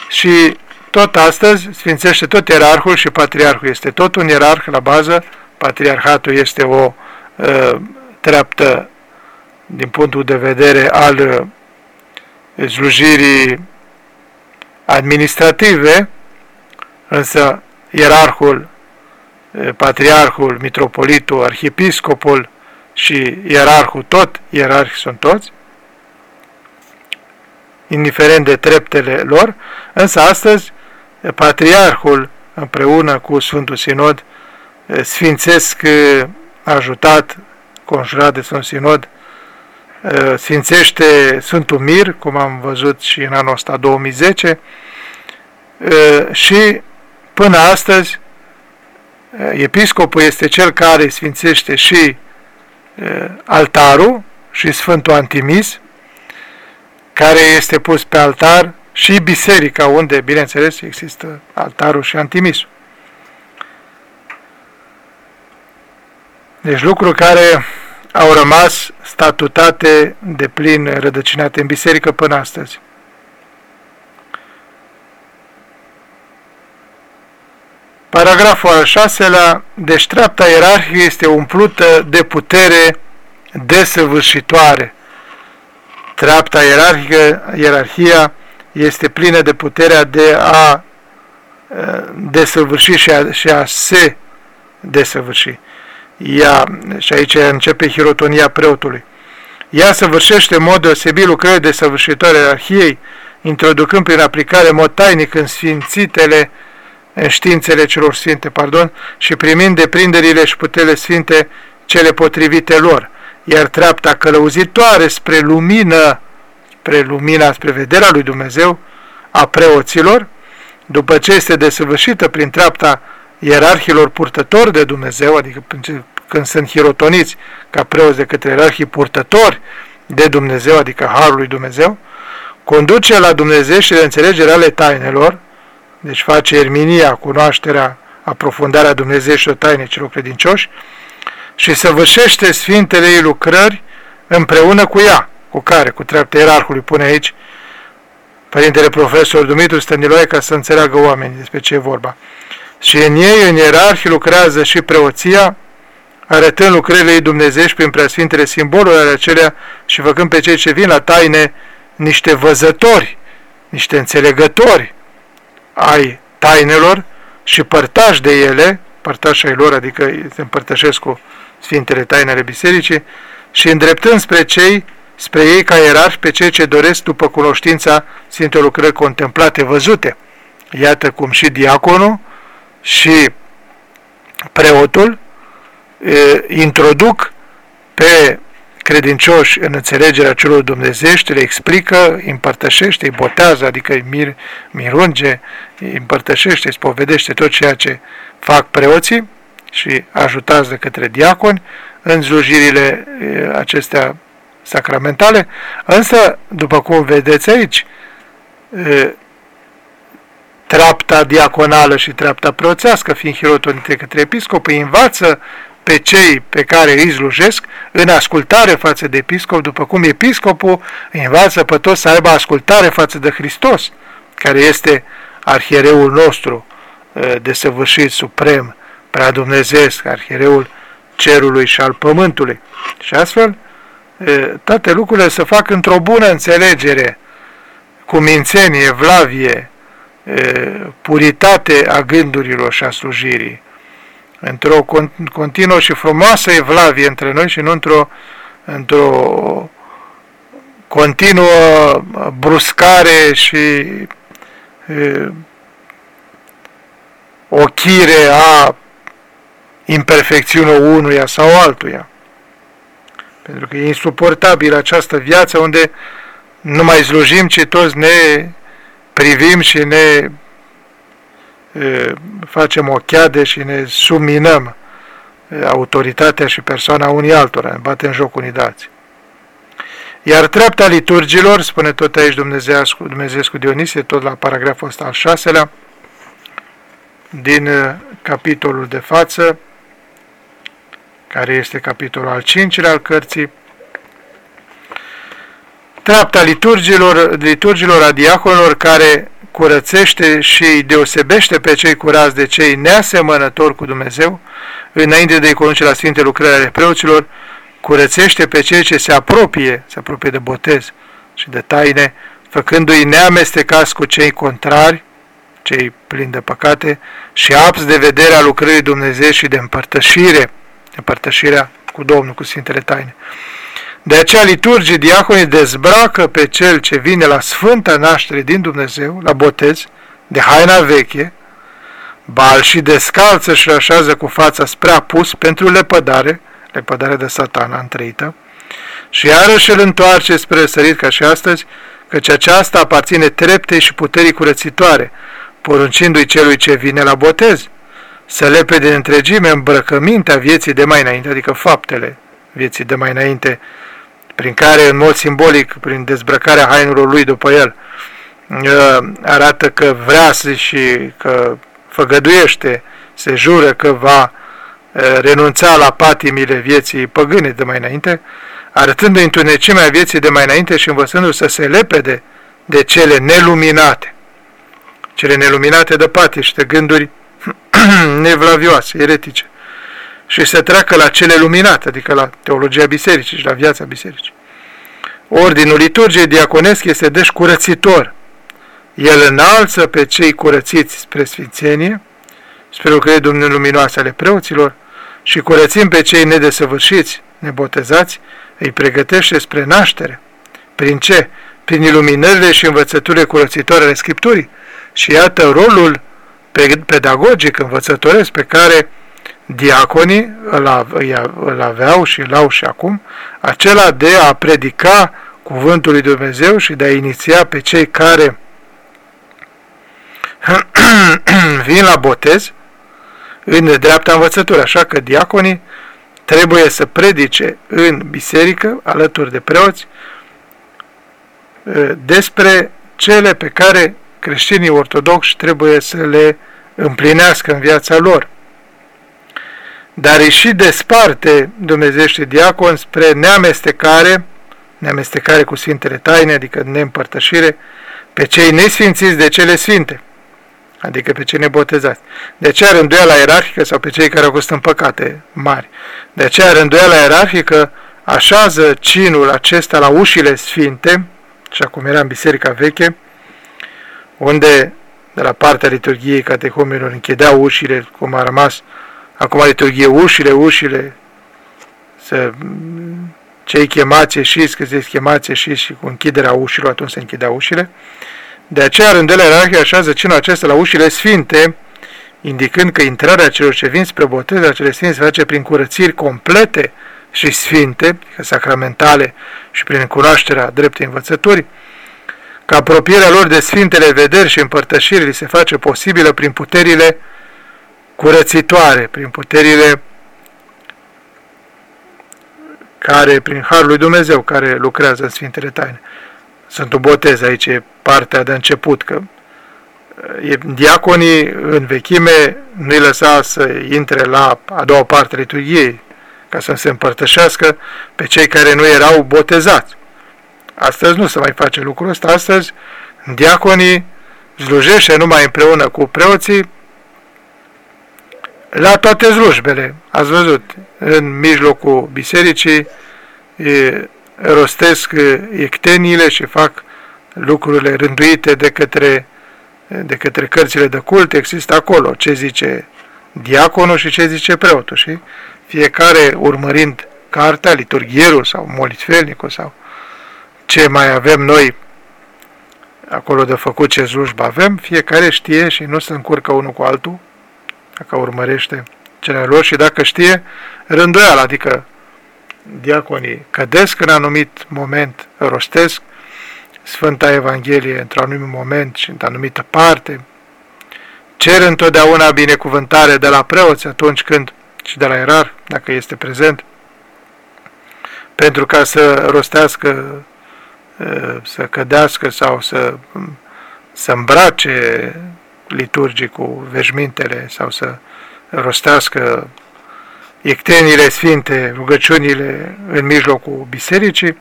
și tot astăzi sfințește tot ierarhul și patriarhul. Este tot un ierarh la bază, patriarhatul este o uh, treaptă din punctul de vedere al uh, slujirii administrative, însă ierarhul, uh, patriarhul, mitropolitul, arhiepiscopul, și ierarhul tot, ierarhi sunt toți, indiferent de treptele lor, însă astăzi Patriarhul împreună cu Sfântul Sinod sfințesc ajutat, conjurat de Sfântul Sinod, sfințește Sfântul Mir, cum am văzut și în anul ăsta 2010, și până astăzi episcopul este cel care sfințește și altarul și Sfântul Antimis, care este pus pe altar și biserica, unde, bineînțeles, există altarul și Antimisul. Deci lucruri care au rămas statutate de plin rădăcinate în biserică până astăzi. Paragraful al șaselea, deci treapta ierarhie este umplută de putere desăvârșitoare. Treapta ierarhică, ierarhia este plină de puterea de a desăvârși și a, și a se desăvârși. Ea, și aici începe hirotonia preotului. Ea săvârșește în mod deosebit lucrări de săvârșitoare ierarhiei, introducând prin aplicare în mod tainic în sfințitele în științele celor sfinte, pardon, și primind deprinderile și puterile sfinte cele potrivite lor, iar treapta călăuzitoare spre lumină, spre lumina, spre vederea lui Dumnezeu, a preoților, după ce este desăvârșită prin treapta ierarhilor purtători de Dumnezeu, adică când sunt hirotoniți ca preoți de către ierarhii purtători de Dumnezeu, adică Harul lui Dumnezeu, conduce la Dumnezeu și de înțelegere ale tainelor, deci face erminia, cunoașterea, aprofundarea Dumnezeu și taine celor credincioși, și săvârșește Sfintele ei lucrări împreună cu ea, cu care, cu treapta ierarhului, pune aici Părintele Profesor Dumitru Stăniloae ca să înțeleagă oamenii despre ce e vorba. Și în ei, în ierarhii, lucrează și preoția, arătând lucrările ei dumnezești prin preasfintele simboluri ale acelea și făcând pe cei ce vin la taine niște văzători, niște înțelegători ai tainelor și părtași de ele, părtași ai lor, adică se împărtășesc cu Sfintele Tainele Bisericii, și îndreptând spre cei, spre ei ca ierarhi, pe cei ce doresc după cunoștința Sfinte lucrări contemplate, văzute. Iată cum și diaconul și preotul e, introduc pe credincioși în înțelegerea celor dumnezești, le explică, împărtășește, îi botează, adică îi mir, mirunge, îi împărtășește, îi spovedește tot ceea ce fac preoții și ajutați de către diaconi în slujirile acestea sacramentale, însă, după cum vedeți aici, treapta diaconală și treapta preoțească, fiind hirotonite către episcop, îi învață pe cei pe care îi slujesc în ascultare față de episcop, după cum episcopul învață pe toți să aibă ascultare față de Hristos, care este arhiereul nostru desăvârșit, suprem, prea dumnezeesc, arhiereul cerului și al pământului. Și astfel, toate lucrurile se fac într-o bună înțelegere, cu mințenie, vlavie, puritate a gândurilor și a slujirii, într-o continuă și frumoasă evlavie între noi și nu într-o într-o continuă bruscare și e, ochire a imperfecțiunii unuia sau altuia. Pentru că e insuportabil această viață unde nu mai slujim, ci toți ne privim și ne facem o cheade și ne subminăm autoritatea și persoana unii altora, ne batem joc unii dați. Iar treapta liturgilor, spune tot aici Dumnezeescu, Dumnezeescu Dionisie, tot la paragraful ăsta al șaselea, din capitolul de față, care este capitolul al cincilea al cărții, treapta liturgilor, liturgilor a diaconilor care curățește și îi deosebește pe cei curați de cei neasemănători cu Dumnezeu, înainte de a-i conduce la Sfinte lucrări ale preoților, curățește pe cei ce se apropie, se apropie de botez și de taine, făcându-i neamestecați cu cei contrari, cei plini de păcate, și apți de vederea lucrării Dumnezeu și de împărtășire, împărtășirea cu Domnul, cu Sfintele Taine. De aceea liturgii diaconii dezbracă pe cel ce vine la sfânta naștere din Dumnezeu, la botez, de haina veche, bal și descalță și așează cu fața spre apus pentru lepădare, lepădare de satana întreită, și iarăși îl întoarce spre sărit ca și astăzi, căci aceasta aparține treptei și puterii curățitoare, poruncindu-i celui ce vine la botez, să lepe de întregime îmbrăcămintea vieții de mai înainte, adică faptele vieții de mai înainte, prin care, în mod simbolic, prin dezbrăcarea hainelor lui după el, ă, arată că vrea să și că făgăduiește, se jură că va ă, renunța la patimile vieții păgâne de mai înainte, arătând întunecimea vieții de mai înainte și învățându să se lepede de cele neluminate, cele neluminate de patici, de gânduri nevlavioase, eretice, și să treacă la cele luminate, adică la teologia bisericii și la viața bisericii. Ordinul liturgiei diaconesc este deci curățitor. El înalță pe cei curățiți spre sfințenie, spre lucrările Dumnezeu luminoase ale preoților și curățim pe cei nedesăvârșiți, nebotezați, îi pregătește spre naștere. Prin ce? Prin iluminările și învățăturile curățitoare ale Scripturii. Și iată rolul pedagogic, învățătoresc pe care diaconii îl aveau și îl au și acum, acela de a predica cuvântul lui Dumnezeu și de a iniția pe cei care vin la botez în dreapta învățătură. Așa că diaconii trebuie să predice în biserică, alături de preoți, despre cele pe care creștinii ortodoxi trebuie să le împlinească în viața lor. Dar îi și desparte Dumnezește diacon spre neamestecare, neamestecare cu Sfintele Taine, adică neîmpărtășire, pe cei nesfințiți de cele sfinte adică pe cei nebotezați. De aceea rânduiala ierarhică sau pe cei care au fost în păcate mari. De aceea rânduiala ierarhică așează cinul acesta la ușile sfinte, așa cum era în biserica veche, unde de la partea liturgiei catehomilor închideau ușile, cum a rămas acum liturghie, ușile, ușile, să cei chemați ieșiți, că se chemați ieșiți și cu închiderea ușilor, atunci se închideau ușile, de aceea rândele ierarhie așează cinul acesta la ușile sfinte, indicând că intrarea celor ce vin spre botez la cele sfinte se face prin curățiri complete și sfinte, adică sacramentale și prin cunoașterea dreptei învățături, că apropierea lor de sfintele vederi și împărtășiri se face posibilă prin puterile curățitoare, prin puterile care, prin Harul lui Dumnezeu, care lucrează în Sfintele Taine. Sunt un botez aici, e partea de început, că e, diaconii în vechime nu-i lăsa să intre la a doua parte a liturgiei, ca să se împărtășească pe cei care nu erau botezați. Astăzi nu se mai face lucrul ăsta, astăzi diaconii slujește numai împreună cu preoții la toate slujbele. Ați văzut, în mijlocul bisericii e, rostesc ecteniile și fac lucrurile rânduite de către, de către cărțile de cult, există acolo ce zice diaconul și ce zice preotul și fiecare urmărind cartea, liturghierul sau molitfelnicul sau ce mai avem noi acolo de făcut ce slujbă avem, fiecare știe și nu se încurcă unul cu altul, dacă urmărește cele lor și dacă știe rânduială, adică diaconii cădesc în anumit moment, rostesc Sfânta Evanghelie într-un anumit moment și într-o anumită parte, cer întotdeauna binecuvântare de la preoți atunci când și de la erar, dacă este prezent, pentru ca să rostească, să cădească sau să, să îmbrace liturgicul veșmintele sau să rostească ectenile sfinte, rugăciunile în mijlocul bisericii,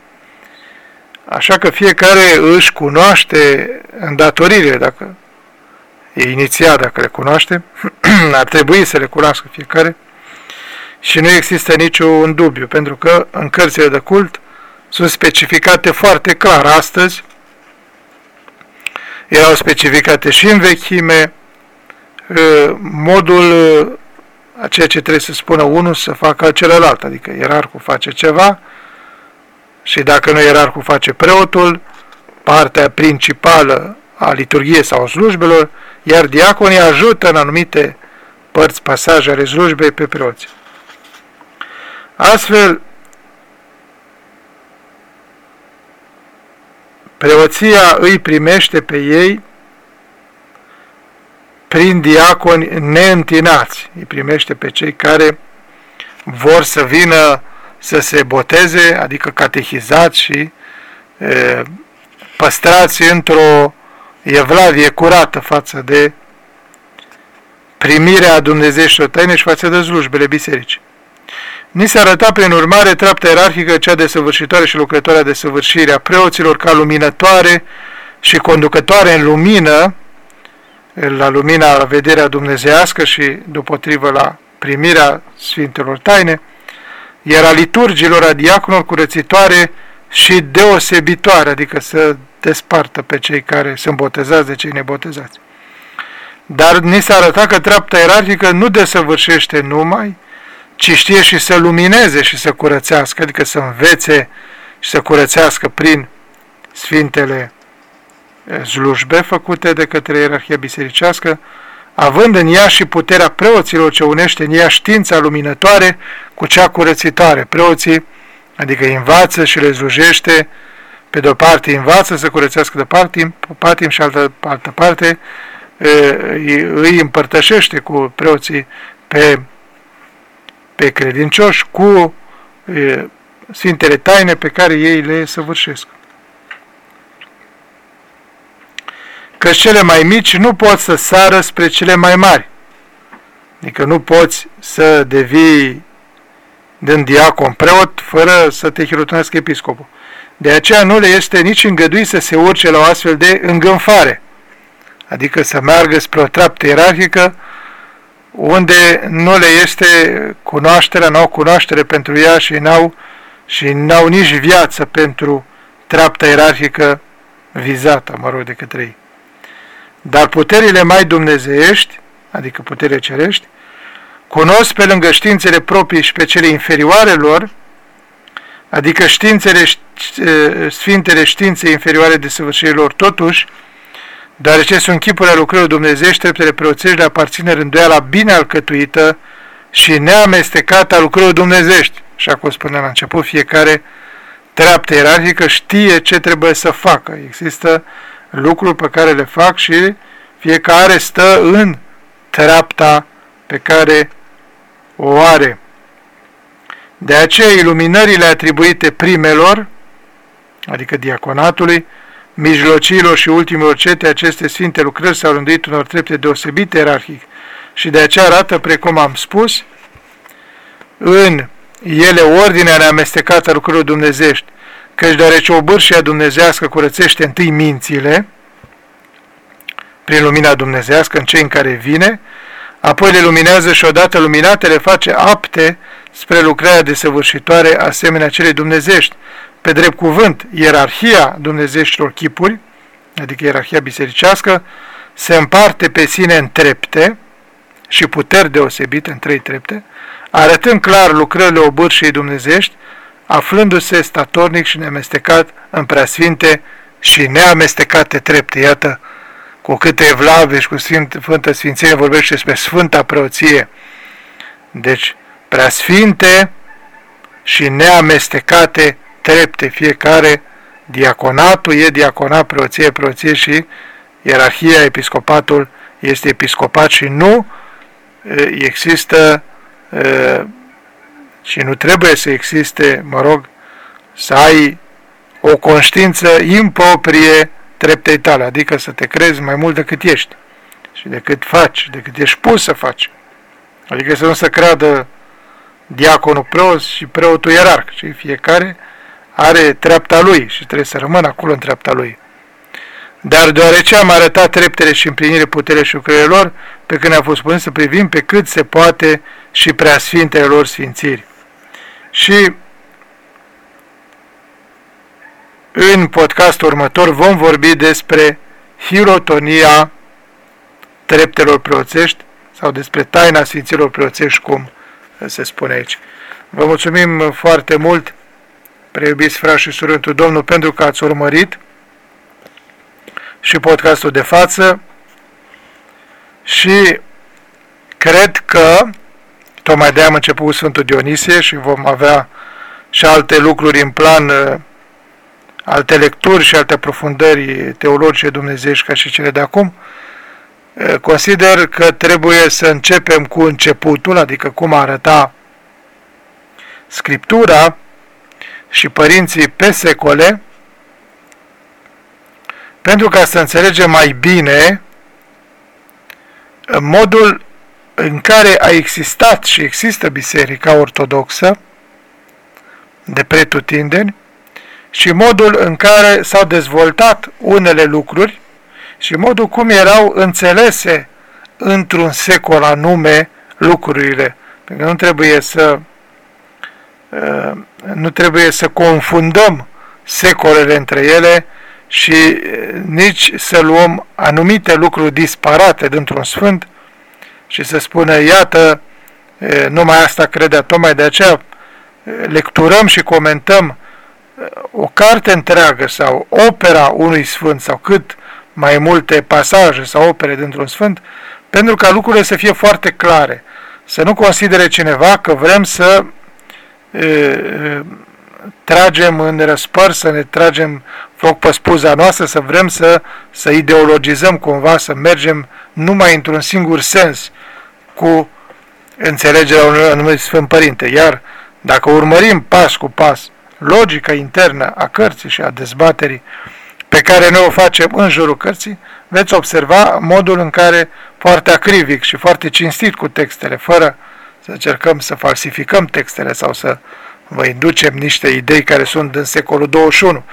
așa că fiecare își cunoaște îndatoririle, dacă e inițiat, dacă le cunoaște, ar trebui să le cunoască fiecare. Și nu există niciun dubiu, pentru că în cărțile de cult sunt specificate foarte clar astăzi, erau specificate și în vechime, ă, modul a ceea ce trebuie să spună unul să facă celălalt, adică ierarhul face ceva și dacă nu ierarhul face preotul, partea principală a liturgiei sau slujbelor iar diaconii ajută în anumite părți, pasaje ale slujbei pe preoți. Astfel, preoția îi primește pe ei prin diaconi neîntinați. Îi primește pe cei care vor să vină să se boteze, adică catehizați și e, păstrați într-o evlavie curată față de primirea dumnezeieștilor tăine și față de slujbele bisericii. Ni se arăta prin urmare treapta ierarhică, cea de săvârșitoare și lucrătoarea de săvârșire a preoților ca luminătoare și conducătoare în lumină, la lumina, la vederea dumnezească și deopotrivă la primirea Sfintelor Taine, iar a liturgilor, a diaconilor curățitoare și deosebitoare, adică să despartă pe cei care sunt botezați de cei nebotezați. Dar ni s-a arătat că treapta ierarhică nu desăvârșește numai, ci știe și să lumineze și să curățească, adică să învețe și să curățească prin Sfintele slujbe făcute de către ierarhia bisericească, având în ea și puterea preoților ce unește în ea știința luminătoare cu cea curățitoare. Preoții, adică învață și le slujește, pe de-o parte învață să curățească de parte, patim și altă, altă parte îi împărtășește cu preoții pe, pe credincioși cu Sfintele Taine pe care ei le săvârșesc. că cele mai mici nu pot să sară spre cele mai mari. Adică nu poți să devii din diacon preot fără să te hirotunească episcopul. De aceea nu le este nici îngăduit să se urce la o astfel de îngânfare, adică să meargă spre o treaptă ierarhică unde nu le este cunoașterea, nu au cunoaștere pentru ea și n-au și n-au nici viață pentru treapta ierarhică vizată, mă rog, de către ei. Dar puterile mai dumnezeiești, adică puterile cerești, cunosc pe lângă științele proprii și pe cele inferioare lor, adică științele, sfintele științe inferioare de săvârșirilor, totuși, deoarece sunt chipurile lucrării dumnezeiești, treptele preoțești le aparține rânduiala bine alcătuită și neamestecată a lucrării dumnezeiești. Așa cum spuneam la început, fiecare treaptă ierarhică știe ce trebuie să facă. Există lucruri pe care le fac și fiecare stă în treapta pe care o are. De aceea iluminările atribuite primelor, adică diaconatului, mijlociilor și ultimilor cete, aceste sfinte lucrări s-au rânduit unor trepte deosebite ierarhic și de aceea arată, precum am spus, în ele ordinea neamestecată a lucrurilor dumnezești, căci deoarece o bârșie dumnezească curățește întâi mințile, prin lumina dumnezească în cei în care vine, apoi le luminează și odată luminate le face apte spre lucrarea desăvârșitoare asemenea celei dumnezești. Pe drept cuvânt, ierarhia dumnezeștilor chipuri, adică ierarhia bisericească, se împarte pe sine în trepte și puteri deosebite în trei trepte, arătând clar lucrările obârșii dumnezești, aflându-se statornic și neamestecat în preasfinte și neamestecate trepte. Iată cu câte evlave și cu Sfântă Sfințenie vorbește despre Sfânta Preoție. Deci, preasfinte și neamestecate trepte, fiecare diaconatul e diaconat, preoție, preoție și ierarhia, episcopatul este episcopat și nu există și nu trebuie să existe, mă rog, să ai o conștiință improprie treptei tale, adică să te crezi mai mult decât ești și decât faci, decât ești pus să faci. Adică să nu se creadă diaconul preot și preotul ierarh, și fiecare are treapta lui și trebuie să rămână acolo în treapta lui. Dar deoarece am arătat treptele și împlinire puterea și lucrările lor, pe când a fost spus să privim pe cât se poate și preasfintele lor sfințiri. Și în podcastul următor vom vorbi despre hirotonia treptelor preoțești sau despre taina Sfinților preoțești, cum se spune aici. Vă mulțumim foarte mult, preiubiți frați și surâtul Domnul, pentru că ați urmărit și podcastul de față și cred că, tocmai de am început cu Sfântul Dionisie și vom avea și alte lucruri în plan, uh, alte lecturi și alte aprofundări teologice dumnezeiești ca și cele de acum, uh, consider că trebuie să începem cu începutul, adică cum arăta Scriptura și părinții pe secole, pentru ca să înțelegem mai bine modul în care a existat și există Biserica Ortodoxă de pretutindeni și modul în care s-au dezvoltat unele lucruri și modul cum erau înțelese într-un secol anume lucrurile. Pentru că nu trebuie să uh, nu trebuie să confundăm secolele între ele și nici să luăm anumite lucruri disparate dintr-un sfânt și să spună, iată, numai asta credea, tocmai de aceea lecturăm și comentăm o carte întreagă sau opera unui sfânt sau cât mai multe pasaje sau opere dintr-un sfânt, pentru ca lucrurile să fie foarte clare. Să nu considere cineva că vrem să tragem în răspăr, să ne tragem foc pe spuza noastră, să vrem să, să ideologizăm cumva, să mergem numai într-un singur sens cu înțelegerea unui anumit Sfânt Părinte. Iar dacă urmărim pas cu pas logica internă a cărții și a dezbaterii pe care noi o facem în jurul cărții, veți observa modul în care foarte acrivic și foarte cinstit cu textele, fără să încercăm să falsificăm textele sau să vă inducem niște idei care sunt din secolul 21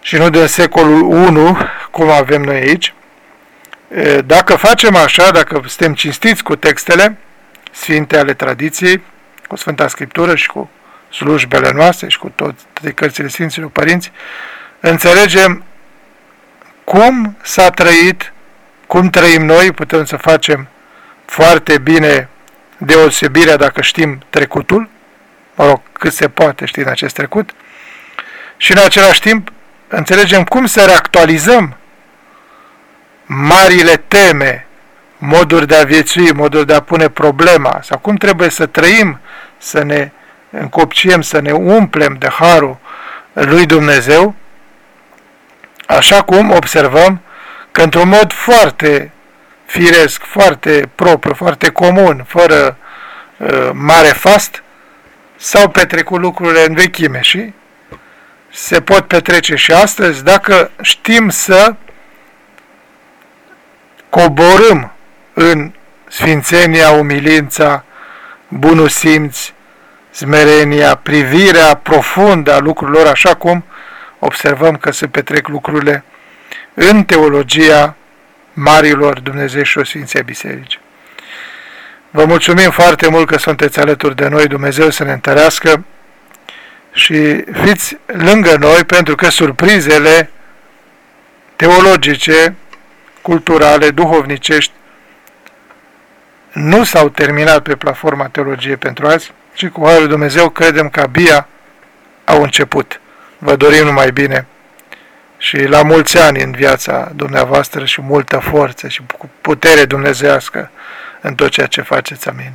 și nu din secolul 1, cum avem noi aici. Dacă facem așa, dacă suntem cinstiți cu textele sfinte ale tradiției, cu Sfânta Scriptură și cu slujbele noastre și cu toate cărțile Sfinților Părinți, înțelegem cum s-a trăit, cum trăim noi, putem să facem foarte bine deosebirea dacă știm trecutul, mă rog, cât se poate ști în acest trecut, și în același timp înțelegem cum să reactualizăm marile teme, moduri de a viețui, moduri de a pune problema, sau cum trebuie să trăim, să ne încopciem, să ne umplem de harul lui Dumnezeu, așa cum observăm că într-un mod foarte firesc, foarte propriu, foarte comun, fără uh, mare fast, s-au petrecut lucrurile în vechime și se pot petrece și astăzi dacă știm să coborâm în sfințenia, umilința, bunul simț, smerenia, privirea profundă a lucrurilor, așa cum observăm că se petrec lucrurile în teologia marilor Dumnezeu și o Sfinția Biserici. Vă mulțumim foarte mult că sunteți alături de noi, Dumnezeu să ne întărească și fiți lângă noi pentru că surprizele teologice, culturale, duhovnicești nu s-au terminat pe platforma teologiei pentru azi, ci cu Harul Dumnezeu credem că abia au început. Vă dorim numai bine și la mulți ani în viața dumneavoastră și multă forță și putere dumnezească în tot ceea ce faceți. Amin.